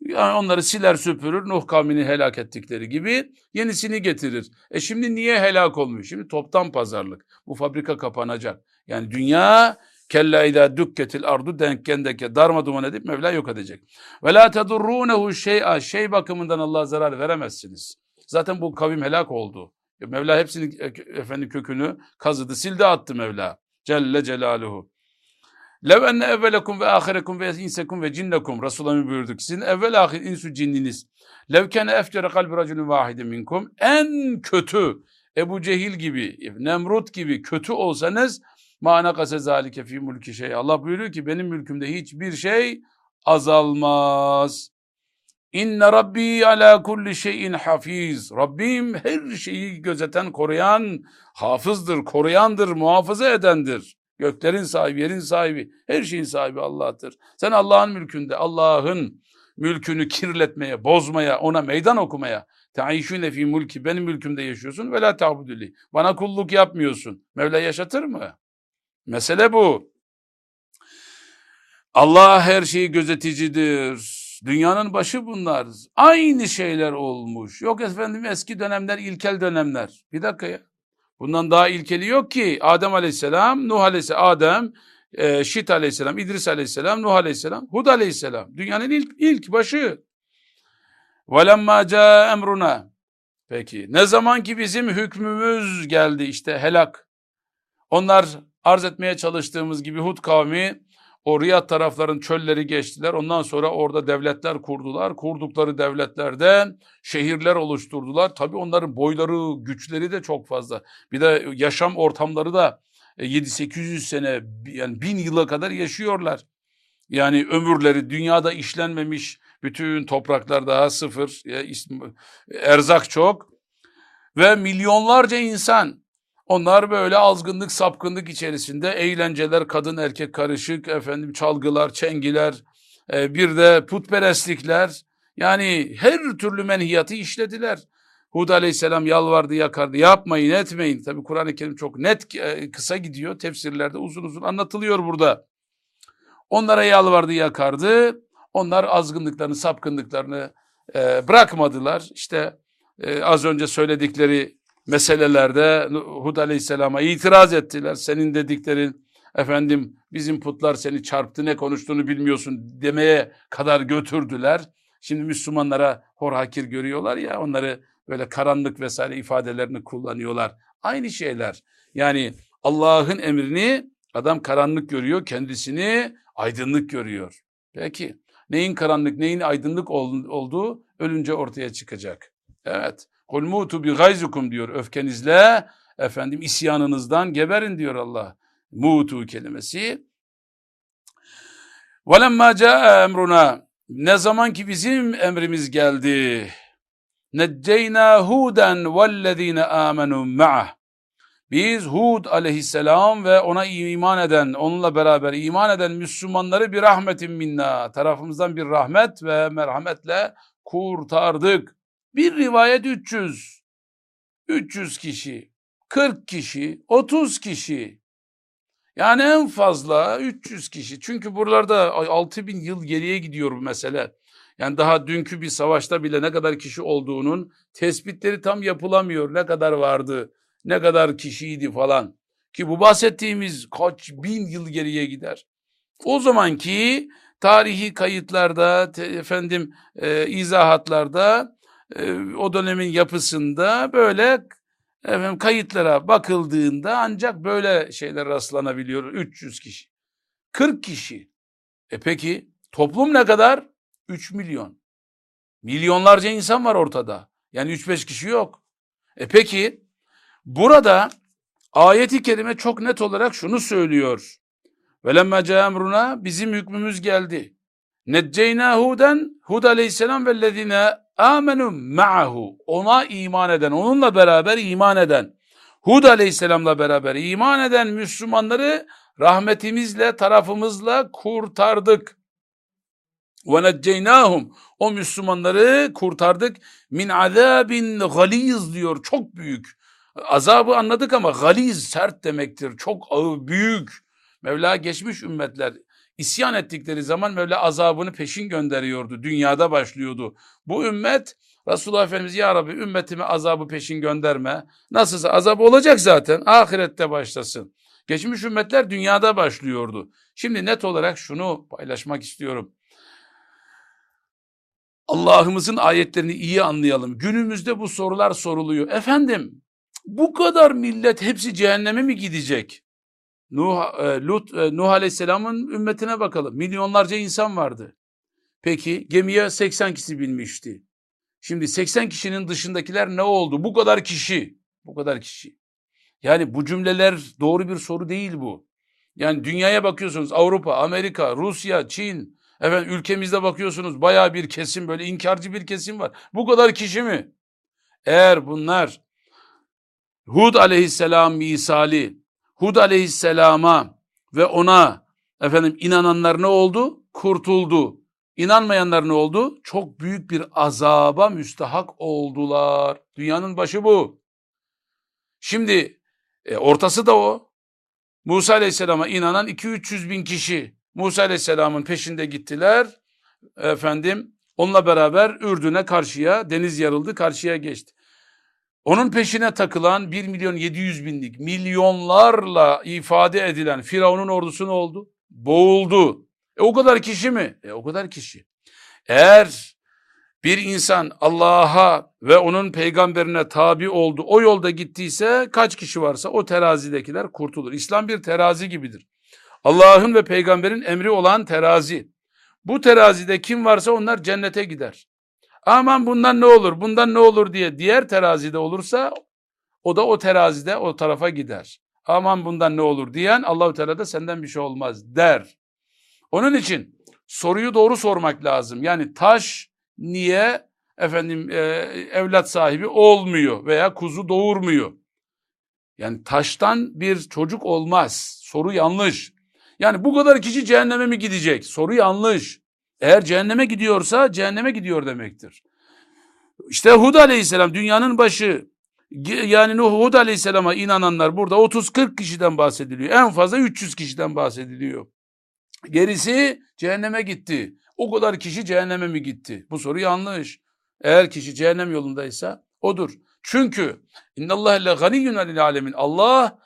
Yani onları siler süpürür. Nuh kavmini helak ettikleri gibi yenisini getirir. E şimdi niye helak olmuş? Şimdi toptan pazarlık. Bu fabrika kapanacak. Yani dünya kella idâ dükketil ardu denkkendeke darma duman edip Mevla yok edecek. Ve la tedurrunehu şey'a şey bakımından Allah'a zarar veremezsiniz. Zaten bu kavim helak oldu. Mevla hepsinin e, efendim kökünü kazıdı, sildi attı Mevla. Celle Celaluhu. Lev enne evvelekum ve ahirekum ve insekum ve cinnekum. Resulullah buyurduk. Sizin evvel ahir insü cinniniz. Lev kene efcere kalbi raculun vahide minkum. En kötü Ebu Cehil gibi, Nemrut gibi kötü olsanız mana kase zalike fi mulki şey. Allah buyuruyor ki benim mülkümde hiçbir şey azalmaz. İnne Rabbi ala kulli şeyin hafiz. Rabbim her şeyi gözeten, koruyan, hafızdır, koruyandır, muhafaza edendir. Göklerin sahibi, yerin sahibi, her şeyin sahibi Allah'tır. Sen Allah'ın mülkünde, Allah'ın mülkünü kirletmeye, bozmaya, ona meydan okumaya Teişune fi mulki benim mülkümde yaşıyorsun ve la ta'buduli. Bana kulluk yapmıyorsun. Mevla yaşatır mı? Mesele bu. Allah her şeyi gözeticidir. Dünyanın başı bunlar. Aynı şeyler olmuş. Yok efendim eski dönemler, ilkel dönemler. Bir dakika ya. Bundan daha ilkeli yok ki. Adem aleyhisselam, Nuh aleyhisselam, Adem, e, Şit aleyhisselam, İdris aleyhisselam, Nuh aleyhisselam, Hud aleyhisselam. Dünyanın ilk, ilk başı. وَلَمَّا جَاءَ emruna. Peki ne zaman ki bizim hükmümüz geldi işte helak. Onlar arz etmeye çalıştığımız gibi Hud kavmi o Riyad tarafların çölleri geçtiler. Ondan sonra orada devletler kurdular. Kurdukları devletlerden şehirler oluşturdular. Tabii onların boyları, güçleri de çok fazla. Bir de yaşam ortamları da 7-800 e, sene yani bin yıla kadar yaşıyorlar. Yani ömürleri dünyada işlenmemiş bütün topraklar daha sıfır, erzak çok ve milyonlarca insan onlar böyle azgınlık, sapkınlık içerisinde eğlenceler, kadın erkek karışık, efendim çalgılar, çengiler, e, bir de putperestlikler. Yani her türlü menhiyatı işlediler. Hud aleyhisselam yalvardı, yakardı. Yapmayın, etmeyin. Tabi Kur'an-ı Kerim çok net, e, kısa gidiyor. Tefsirlerde uzun uzun anlatılıyor burada. Onlara yalvardı, yakardı. Onlar azgınlıklarını, sapkınlıklarını e, bırakmadılar. İşte e, az önce söyledikleri meselelerde Hud Aleyhisselam'a itiraz ettiler. Senin dediklerin efendim bizim putlar seni çarptı ne konuştuğunu bilmiyorsun demeye kadar götürdüler. Şimdi Müslümanlara hor hakir görüyorlar ya onları böyle karanlık vesaire ifadelerini kullanıyorlar. Aynı şeyler. Yani Allah'ın emrini adam karanlık görüyor, kendisini aydınlık görüyor. Peki neyin karanlık, neyin aydınlık olduğu ölünce ortaya çıkacak. Evet. Kul mutu bi gayzukum diyor öfkenizle efendim isyanınızdan geberin diyor Allah. Mutu kelimesi. Velemma caa emruna ne zaman ki bizim emrimiz geldi. Necceyna huden vellezine amenu ma'ah. Biz Hud aleyhisselam ve ona iman eden, onunla beraber iman eden Müslümanları bir rahmetin minna, tarafımızdan bir rahmet ve merhametle kurtardık. Bir rivayet 300. 300 kişi, 40 kişi, 30 kişi. Yani en fazla 300 kişi. Çünkü buralarda 6000 yıl geriye gidiyor bu mesele. Yani daha dünkü bir savaşta bile ne kadar kişi olduğunun tespitleri tam yapılamıyor. Ne kadar vardı, ne kadar kişiydi falan. Ki bu bahsettiğimiz kaç bin yıl geriye gider. O zamanki tarihi kayıtlarda, efendim e, izahatlarda o dönemin yapısında böyle efendim, kayıtlara bakıldığında ancak böyle şeyler rastlanabiliyor. 300 kişi. 40 kişi. E peki toplum ne kadar? 3 milyon. Milyonlarca insan var ortada. Yani 3-5 kişi yok. E peki burada ayeti kerime çok net olarak şunu söylüyor. Velemme emruna bizim hükmümüz geldi. Necceyna huden Hud aleyhisselam vellezine amenu ma'ahu. Ona iman eden, onunla beraber iman eden, Hud aleyhisselamla beraber iman eden Müslümanları rahmetimizle, tarafımızla kurtardık. Ve necceynahum. O Müslümanları kurtardık. Min azabin galiz diyor. Çok büyük. Azabı anladık ama galiz sert demektir. Çok ağır, büyük. Mevla geçmiş ümmetler İsyan ettikleri zaman Mevla azabını peşin gönderiyordu. Dünyada başlıyordu. Bu ümmet Resulullah Efendimiz ya Rabbi ümmetime azabı peşin gönderme. Nasılsa azap olacak zaten ahirette başlasın. Geçmiş ümmetler dünyada başlıyordu. Şimdi net olarak şunu paylaşmak istiyorum. Allah'ımızın ayetlerini iyi anlayalım. Günümüzde bu sorular soruluyor. Efendim bu kadar millet hepsi cehenneme mi gidecek? Nuh, e, Lut, e, Nuh Aleyhisselam'ın ümmetine bakalım. Milyonlarca insan vardı. Peki gemiye 80 kişi binmişti. Şimdi 80 kişinin dışındakiler ne oldu? Bu kadar kişi. Bu kadar kişi. Yani bu cümleler doğru bir soru değil bu. Yani dünyaya bakıyorsunuz Avrupa, Amerika, Rusya, Çin, efendim ülkemizde bakıyorsunuz bayağı bir kesim böyle inkarcı bir kesim var. Bu kadar kişi mi? Eğer bunlar Hud aleyhisselam misali Hud aleyhisselama ve ona efendim inananlar ne oldu? Kurtuldu. İnanmayanlar ne oldu? Çok büyük bir azaba müstahak oldular. Dünyanın başı bu. Şimdi e, ortası da o. Musa Aleyhisselam'a inanan 2-300 bin kişi Musa Aleyhisselam'ın peşinde gittiler. Efendim onunla beraber Ürdün'e karşıya deniz yarıldı karşıya geçti. Onun peşine takılan 1 milyon 700 binlik milyonlarla ifade edilen Firavun'un ordusu ne oldu? Boğuldu. E o kadar kişi mi? E o kadar kişi. Eğer bir insan Allah'a ve onun peygamberine tabi oldu, o yolda gittiyse kaç kişi varsa o terazidekiler kurtulur. İslam bir terazi gibidir. Allah'ın ve peygamberin emri olan terazi. Bu terazide kim varsa onlar cennete gider. Aman bundan ne olur, bundan ne olur diye diğer terazide olursa o da o terazide o tarafa gider. Aman bundan ne olur diyen Allahü Teala da senden bir şey olmaz der. Onun için soruyu doğru sormak lazım. Yani taş niye efendim e, evlat sahibi olmuyor veya kuzu doğurmuyor? Yani taştan bir çocuk olmaz. Soru yanlış. Yani bu kadar kişi cehenneme mi gidecek? Soru yanlış. Eğer cehenneme gidiyorsa cehenneme gidiyor demektir. İşte Hud aleyhisselam dünyanın başı yani Nuh Hud aleyhisselama inananlar burada 30-40 kişiden bahsediliyor. En fazla 300 kişiden bahsediliyor. Gerisi cehenneme gitti. O kadar kişi cehenneme mi gitti? Bu soru yanlış. Eğer kişi cehennem yolundaysa odur. Çünkü innallâhe le ganiyyun alil alemin. Allah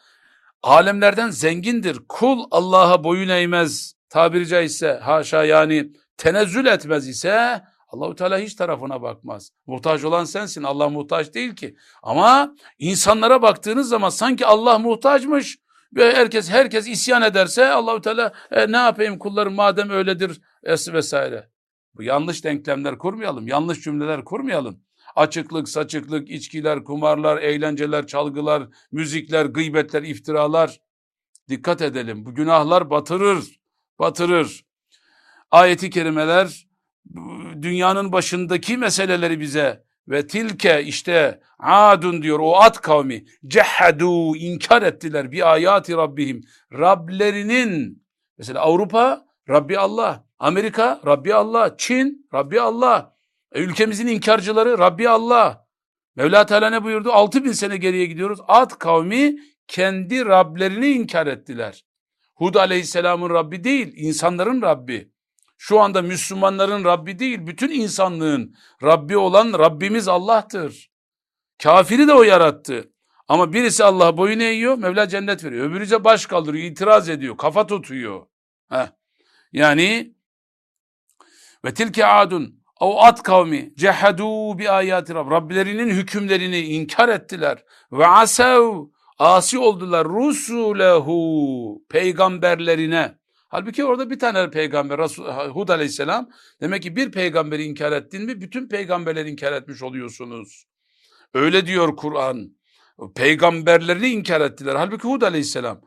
alemlerden zengindir. Kul Allah'a boyun eğmez. Tabiri caizse haşa yani tenezzül etmez ise Allahu Teala hiç tarafına bakmaz. Muhtaç olan sensin. Allah muhtaç değil ki. Ama insanlara baktığınız zaman sanki Allah muhtaçmış ve herkes herkes isyan ederse Allahu Teala e, ne yapayım kullarım madem öyledir es vesaire. Bu yanlış denklemler kurmayalım. Yanlış cümleler kurmayalım. Açıklık, saçıklık, içkiler, kumarlar, eğlenceler, çalgılar, müzikler, gıybetler, iftiralar. Dikkat edelim. Bu günahlar batırır. Batırır. Ayeti kerimeler dünyanın başındaki meseleleri bize ve tilke işte adun diyor o at kavmi cehadu inkar ettiler bi ayati rabbihim Rablerinin mesela Avrupa Rabbi Allah Amerika Rabbi Allah Çin Rabbi Allah e, ülkemizin inkarcıları Rabbi Allah Mevla Teala ne buyurdu? 6000 sene geriye gidiyoruz. At kavmi kendi Rablerini inkar ettiler. Hud aleyhisselamın Rabbi değil, insanların Rabbi. Şu anda Müslümanların Rabbi değil, bütün insanlığın Rabbi olan Rabbimiz Allah'tır. Kafiri de o yarattı. Ama birisi Allah'a boyun eğiyor, Mevla cennet veriyor. Öbürü ise baş kaldırıyor, itiraz ediyor, kafa tutuyor. Heh. Yani ve tilke adun o at kavmi cehadu bi ayati Rabb. Rablerinin hükümlerini inkar ettiler. Ve asev asi oldular rusulehu peygamberlerine. Halbuki orada bir tane peygamber Resul, Hud aleyhisselam demek ki bir peygamberi inkar ettin mi bütün peygamberleri inkar etmiş oluyorsunuz. Öyle diyor Kur'an. Peygamberlerini inkar ettiler. Halbuki Hud aleyhisselam.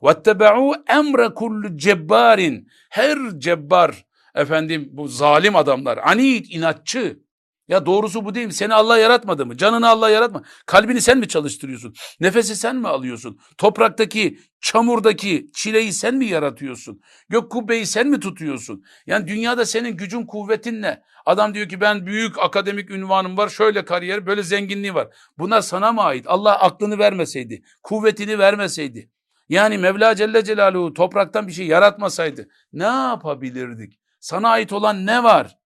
وَاتَّبَعُوا emre kullu cebbarin. Her cebbar efendim bu zalim adamlar, anid, inatçı, ya doğrusu bu değil mi? Seni Allah yaratmadı mı? Canını Allah yaratma. Kalbini sen mi çalıştırıyorsun? Nefesi sen mi alıyorsun? Topraktaki, çamurdaki çileyi sen mi yaratıyorsun? Gök kubbeyi sen mi tutuyorsun? Yani dünyada senin gücün, kuvvetin ne? Adam diyor ki ben büyük akademik ünvanım var, şöyle kariyer, böyle zenginliği var. Bunlar sana mı ait? Allah aklını vermeseydi, kuvvetini vermeseydi. Yani Mevla Celle Celaluhu topraktan bir şey yaratmasaydı ne yapabilirdik? Sana ait olan ne var?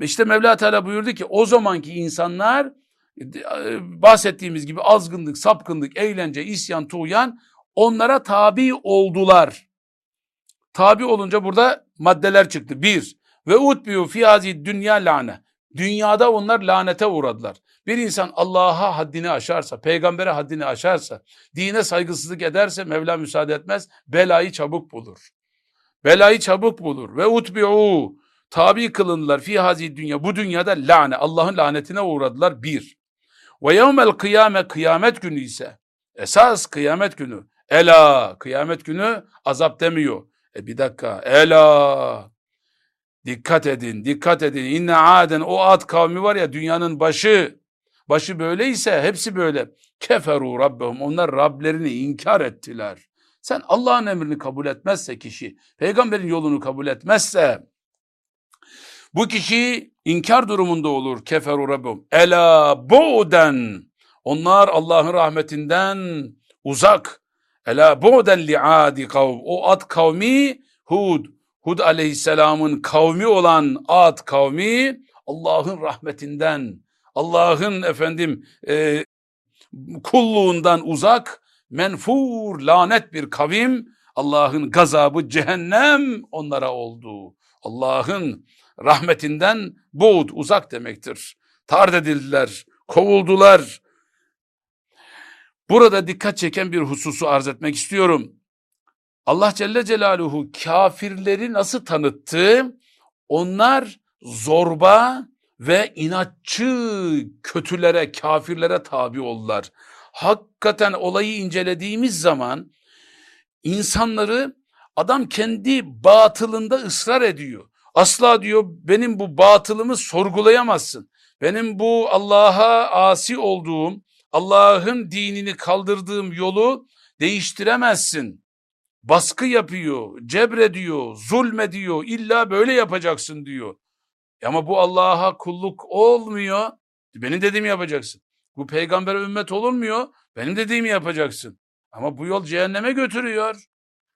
İşte Mevla Teala buyurdu ki o zamanki insanlar e, bahsettiğimiz gibi azgınlık, sapkınlık, eğlence, isyan, tuğyan onlara tabi oldular. Tabi olunca burada maddeler çıktı. Bir, ve utbiyu fi dünya lane. Dünyada onlar lanete uğradılar. Bir insan Allah'a haddini aşarsa, peygambere haddini aşarsa, dine saygısızlık ederse Mevla müsaade etmez, belayı çabuk bulur. Belayı çabuk bulur. Ve utbi'u tabi kılındılar. Fi hazi dünya. Bu dünyada lane Allah'ın lanetine uğradılar. Bir. Ve yevmel kıyame kıyamet günü ise esas kıyamet günü ela kıyamet günü azap demiyor. E bir dakika ela. Dikkat edin dikkat edin. İnne aden o ad kavmi var ya dünyanın başı. Başı böyleyse hepsi böyle. Keferu rabbehum onlar Rablerini inkar ettiler. Sen Allah'ın emrini kabul etmezse kişi, peygamberin yolunu kabul etmezse, Bu kişi inkar durumunda olur. Keferu rabbim. Ela bu'den. Onlar Allah'ın rahmetinden uzak. Ela bu'den li adi kavm. O ad kavmi Hud. Hud aleyhisselamın kavmi olan Ad kavmi Allah'ın rahmetinden, Allah'ın efendim e, kulluğundan uzak, menfur, lanet bir kavim, Allah'ın gazabı cehennem onlara oldu. Allah'ın rahmetinden buğd, uzak demektir. Tard edildiler, kovuldular. Burada dikkat çeken bir hususu arz etmek istiyorum. Allah Celle Celaluhu kafirleri nasıl tanıttı? Onlar zorba ve inatçı kötülere, kafirlere tabi oldular. Hakikaten olayı incelediğimiz zaman insanları adam kendi batılında ısrar ediyor. Asla diyor benim bu batılımı sorgulayamazsın. Benim bu Allah'a asi olduğum, Allah'ın dinini kaldırdığım yolu değiştiremezsin. Baskı yapıyor, cebrediyor, zulmediyor, illa böyle yapacaksın diyor. Ama bu Allah'a kulluk olmuyor. Benim dediğimi yapacaksın. Bu peygambere ümmet olunmuyor. Benim dediğimi yapacaksın. Ama bu yol cehenneme götürüyor.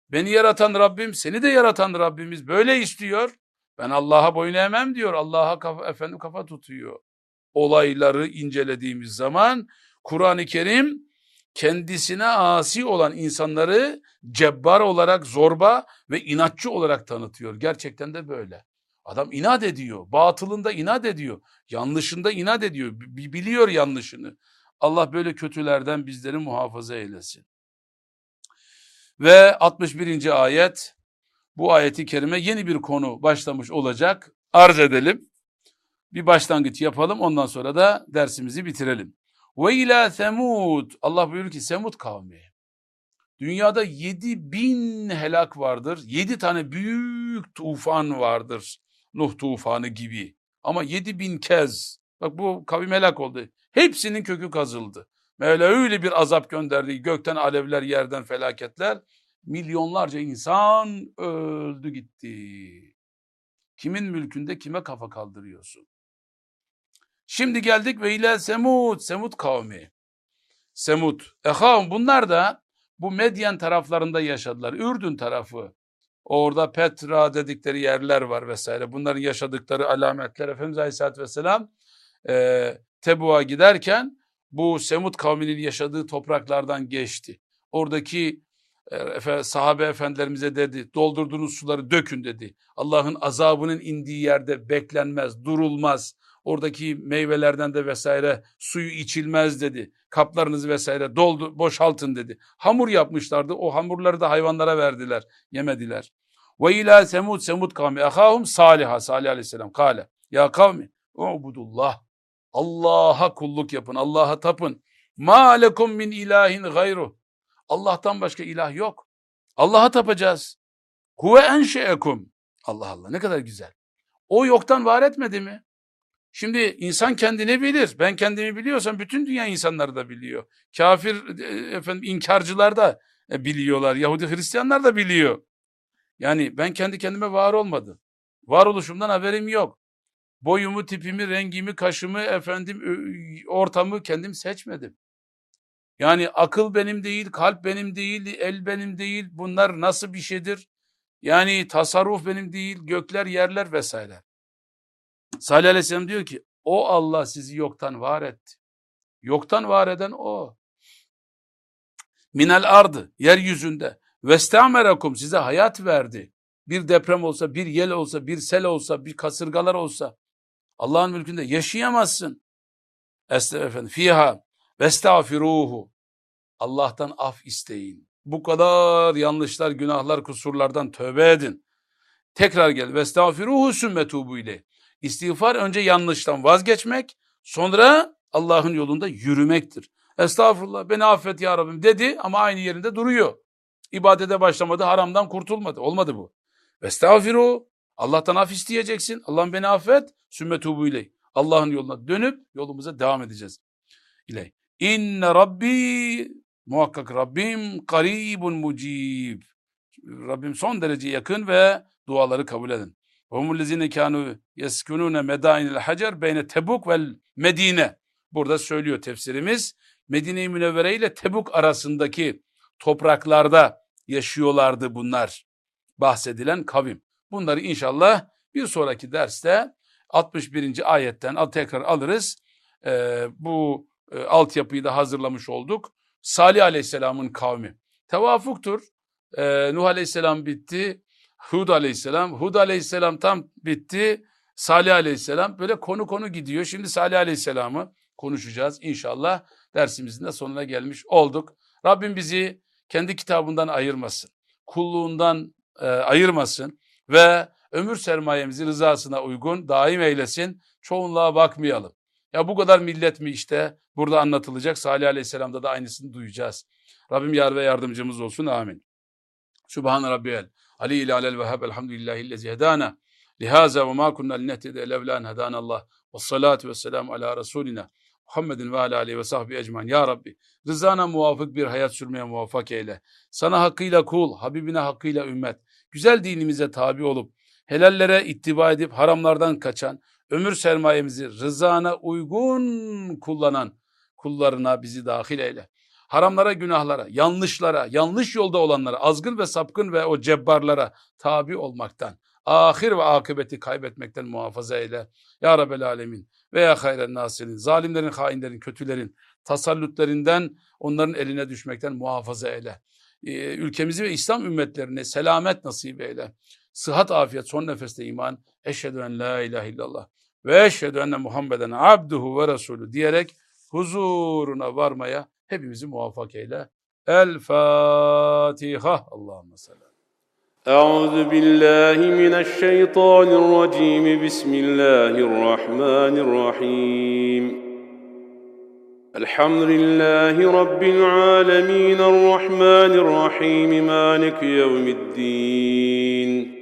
Beni yaratan Rabbim, seni de yaratan Rabbimiz böyle istiyor. Ben Allah'a boyun eğmem diyor. Allah'a kafa, efendim kafa tutuyor. Olayları incelediğimiz zaman Kur'an-ı Kerim kendisine asi olan insanları cebbar olarak, zorba ve inatçı olarak tanıtıyor. Gerçekten de böyle. Adam inat ediyor. Batılında inat ediyor. Yanlışında inat ediyor. Biliyor yanlışını. Allah böyle kötülerden bizleri muhafaza eylesin. Ve 61. ayet bu ayeti kerime yeni bir konu başlamış olacak. Arz edelim. Bir başlangıç yapalım ondan sonra da dersimizi bitirelim. Ve ila semud. Allah buyuruyor ki Semud kavmi. Dünyada 7 bin helak vardır. 7 tane büyük tufan vardır. Nuh tufanı gibi. Ama 7 bin kez. Bak bu kavim helak oldu. Hepsinin kökü kazıldı. Mevla öyle bir azap gönderdi. Gökten alevler, yerden felaketler. Milyonlarca insan öldü gitti. Kimin mülkünde kime kafa kaldırıyorsun? Şimdi geldik ve ile Semud, Semud kavmi. Semud. Eham bunlar da bu Medyen taraflarında yaşadılar. Ürdün tarafı. Orada Petra dedikleri yerler var vesaire. Bunların yaşadıkları alametler Efendimiz Aleyhisselatü Vesselam e, Tebu'a giderken bu Semud kavminin yaşadığı topraklardan geçti. Oradaki e, sahabe efendilerimize dedi doldurduğunuz suları dökün dedi. Allah'ın azabının indiği yerde beklenmez, durulmaz. Oradaki meyvelerden de vesaire suyu içilmez dedi. Kaplarınızı vesaire doldu, boşaltın dedi. Hamur yapmışlardı. O hamurları da hayvanlara verdiler. Yemediler. Ve ila semud semud kavmi ahahum saliha salih aleyhisselam kale. Ya kavmi ubudullah. Allah'a kulluk yapın. Allah'a tapın. Ma lekum min ilahin gayru. Allah'tan başka ilah yok. Allah'a tapacağız. Huve enşeekum. Allah Allah ne kadar güzel. O yoktan var etmedi mi? Şimdi insan kendini bilir. Ben kendimi biliyorsam bütün dünya insanları da biliyor. Kafir e, efendim inkarcılar da e, biliyorlar. Yahudi Hristiyanlar da biliyor. Yani ben kendi kendime var olmadım. Varoluşumdan haberim yok. Boyumu, tipimi, rengimi, kaşımı, efendim ortamı kendim seçmedim. Yani akıl benim değil, kalp benim değil, el benim değil. Bunlar nasıl bir şeydir? Yani tasarruf benim değil, gökler, yerler vesaire. Salih Aleyhisselam diyor ki o Allah sizi yoktan var etti. Yoktan var eden o. Minel ardı yeryüzünde vestamerakum size hayat verdi. Bir deprem olsa, bir yel olsa, bir sel olsa, bir kasırgalar olsa Allah'ın mülkünde yaşayamazsın. Estağfirullah. Fiha vestağfiruhu. Allah'tan af isteyin. Bu kadar yanlışlar, günahlar, kusurlardan tövbe edin. Tekrar gel. Vestağfiruhu sümmetubu ile. İstiğfar önce yanlıştan vazgeçmek, sonra Allah'ın yolunda yürümektir. Estağfurullah beni affet ya Rabbim dedi ama aynı yerinde duruyor. İbadete başlamadı, haramdan kurtulmadı. Olmadı bu. Estağfiru. Allah'tan af isteyeceksin. Allah'ım beni affet. Sümmetubu ile. Allah'ın yoluna dönüp yolumuza devam edeceğiz. İley. İnne Rabbi muhakkak Rabbim karibun mucib. Rabbim son derece yakın ve duaları kabul edin. Humul kanu yeskunune medainil hacer beyne Tebuk ve Medine. Burada söylüyor tefsirimiz. Medine-i Münevvere ile Tebuk arasındaki topraklarda yaşıyorlardı bunlar. Bahsedilen kavim. Bunları inşallah bir sonraki derste 61. ayetten tekrar alırız. Ee, bu e, altyapıyı da hazırlamış olduk. Salih Aleyhisselam'ın kavmi. Tevafuktur. Ee, Nuh Aleyhisselam bitti. Hud Aleyhisselam. Hud Aleyhisselam tam bitti. Salih Aleyhisselam böyle konu konu gidiyor. Şimdi Salih Aleyhisselam'ı konuşacağız inşallah. Dersimizin de sonuna gelmiş olduk. Rabbim bizi kendi kitabından ayırmasın. Kulluğundan e, ayırmasın ve ömür sermayemizi rızasına uygun daim eylesin. Çoğunluğa bakmayalım. Ya bu kadar millet mi işte burada anlatılacak. Salih Aleyhisselam'da da aynısını duyacağız. Rabbim yar ve yardımcımız olsun. Amin. Subhan Rabbiyel. Ali ilalel vehhab elhamdülillahillezi hedana. Lihaza ve ma kunna linehtede levlan hedanallah. Ve salatu ve selamu ala Resulina. Muhammedin ve ala aleyhi ve sahbihi ecmain. Ya Rabbi rızana muvafık bir hayat sürmeye muvaffak eyle. Sana hakkıyla kul, Habibine hakkıyla ümmet. Güzel dinimize tabi olup helallere ittiba edip haramlardan kaçan, ömür sermayemizi rızana uygun kullanan kullarına bizi dahil eyle. Haramlara, günahlara, yanlışlara, yanlış yolda olanlara, azgın ve sapkın ve o cebbarlara tabi olmaktan, ahir ve akıbeti kaybetmekten muhafaza eyle. Ya Rabbel Alemin veya hayren nasirin, zalimlerin, hainlerin, kötülerin, tasallutlerinden onların eline düşmekten muhafaza eyle. Ee, ülkemizi ve İslam ümmetlerine selamet nasip eyle. Sıhhat, afiyet, son nefeste iman. Eşhedü en la ilahe illallah ve eşhedü enne Muhammeden abduhu ve resulü diyerek huzuruna varmaya hepimizi muvaffak eyle. El Fatiha. Allahümme salli. أعوذ بالله من الشيطان الرجيم بسم الله الرحمن الرحيم الحمد لله رب العالمين الرحمن الرحيم مالك يوم الدين